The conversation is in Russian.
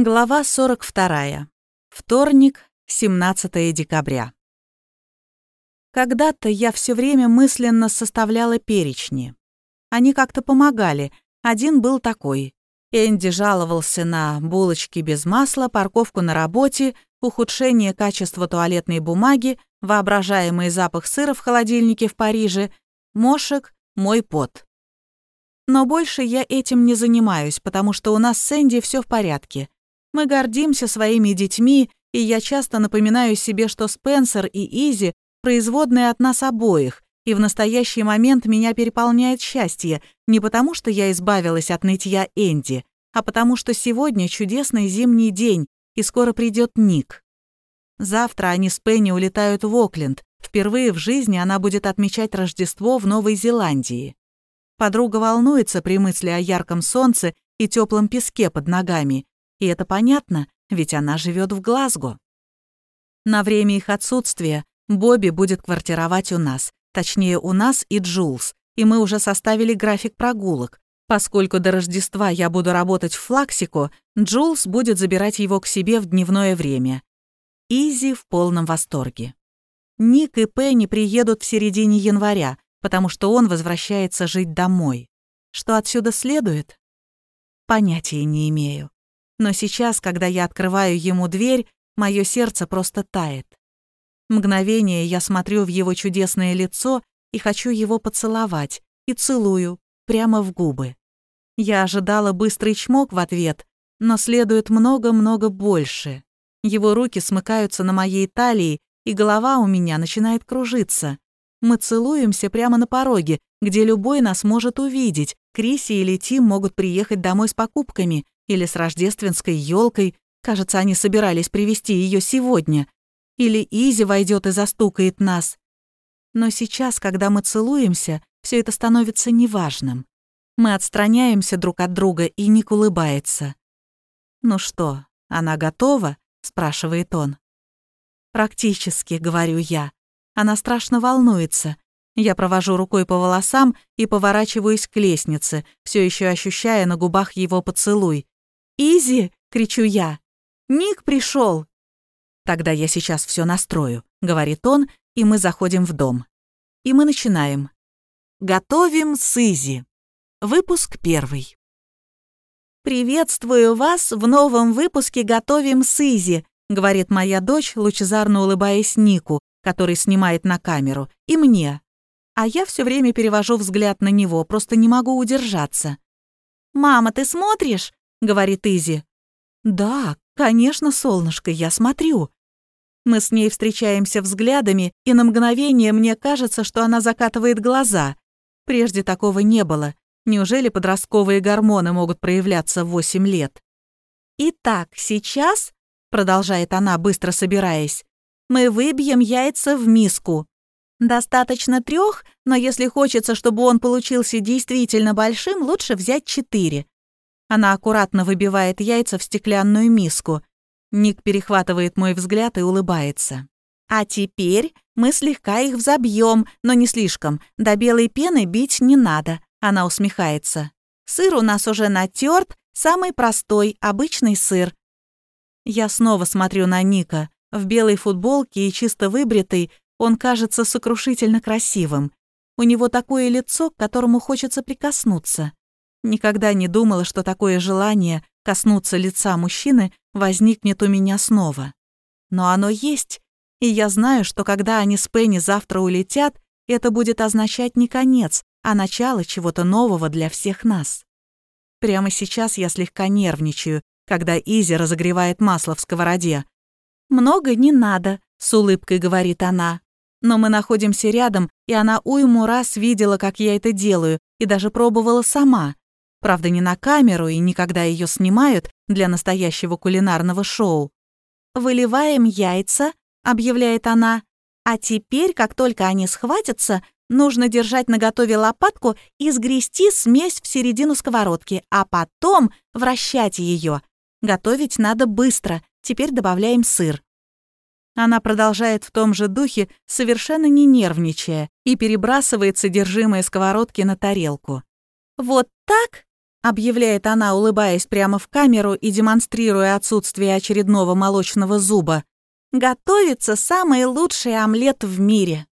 Глава 42. Вторник, 17 декабря. Когда-то я все время мысленно составляла перечни. Они как-то помогали. Один был такой. Энди жаловался на булочки без масла, парковку на работе, ухудшение качества туалетной бумаги, воображаемый запах сыра в холодильнике в Париже, мошек, мой пот. Но больше я этим не занимаюсь, потому что у нас с Энди все в порядке. Мы гордимся своими детьми, и я часто напоминаю себе, что Спенсер и Изи производные от нас обоих, и в настоящий момент меня переполняет счастье не потому, что я избавилась от нытья Энди, а потому что сегодня чудесный зимний день, и скоро придет Ник. Завтра они с Пенни улетают в Окленд. Впервые в жизни она будет отмечать Рождество в Новой Зеландии. Подруга волнуется при мысли о ярком солнце и теплом песке под ногами, и это понятно, ведь она живет в Глазго. На время их отсутствия Бобби будет квартировать у нас, точнее у нас и Джулс, и мы уже составили график прогулок. Поскольку до Рождества я буду работать в Флаксико, Джулс будет забирать его к себе в дневное время. Изи в полном восторге. Ник и Пенни приедут в середине января, потому что он возвращается жить домой. Что отсюда следует? Понятия не имею. Но сейчас, когда я открываю ему дверь, мое сердце просто тает. Мгновение я смотрю в его чудесное лицо и хочу его поцеловать, и целую, прямо в губы. Я ожидала быстрый чмок в ответ, но следует много-много больше. Его руки смыкаются на моей талии, и голова у меня начинает кружиться. Мы целуемся прямо на пороге, где любой нас может увидеть. Криси или Тим могут приехать домой с покупками, или с рождественской елкой. Кажется, они собирались привезти ее сегодня. Или Изи войдет и застукает нас. Но сейчас, когда мы целуемся, все это становится неважным. Мы отстраняемся друг от друга, и Ник улыбается. «Ну что, она готова?» — спрашивает он. «Практически», — говорю я. Она страшно волнуется. Я провожу рукой по волосам и поворачиваюсь к лестнице, все еще ощущая на губах его поцелуй. «Изи!» — кричу я. «Ник пришел!» «Тогда я сейчас все настрою», — говорит он, и мы заходим в дом. И мы начинаем. Готовим с Изи. Выпуск первый. «Приветствую вас в новом выпуске «Готовим с Изи», — говорит моя дочь, лучезарно улыбаясь Нику, который снимает на камеру, и мне. А я все время перевожу взгляд на него, просто не могу удержаться. «Мама, ты смотришь?» — говорит Изи. «Да, конечно, солнышко, я смотрю». Мы с ней встречаемся взглядами, и на мгновение мне кажется, что она закатывает глаза. Прежде такого не было. Неужели подростковые гормоны могут проявляться в 8 лет? «Итак, сейчас», — продолжает она, быстро собираясь, «мы выбьем яйца в миску. Достаточно трех, но если хочется, чтобы он получился действительно большим, лучше взять четыре. Она аккуратно выбивает яйца в стеклянную миску. Ник перехватывает мой взгляд и улыбается. «А теперь мы слегка их взобьем, но не слишком. До белой пены бить не надо», — она усмехается. «Сыр у нас уже натерт, самый простой, обычный сыр». Я снова смотрю на Ника. В белой футболке и чисто выбритый он кажется сокрушительно красивым. У него такое лицо, к которому хочется прикоснуться. Никогда не думала, что такое желание коснуться лица мужчины возникнет у меня снова. Но оно есть, и я знаю, что когда они с Пенни завтра улетят, это будет означать не конец, а начало чего-то нового для всех нас. Прямо сейчас я слегка нервничаю, когда Изи разогревает масло в сковороде. «Много не надо», — с улыбкой говорит она. Но мы находимся рядом, и она уйму раз видела, как я это делаю, и даже пробовала сама. Правда, не на камеру и никогда ее снимают для настоящего кулинарного шоу. «Выливаем яйца», — объявляет она. «А теперь, как только они схватятся, нужно держать наготове лопатку и сгрести смесь в середину сковородки, а потом вращать ее. Готовить надо быстро. Теперь добавляем сыр». Она продолжает в том же духе, совершенно не нервничая, и перебрасывает содержимое сковородки на тарелку. «Вот так?» Объявляет она, улыбаясь прямо в камеру и демонстрируя отсутствие очередного молочного зуба, готовится самый лучший омлет в мире.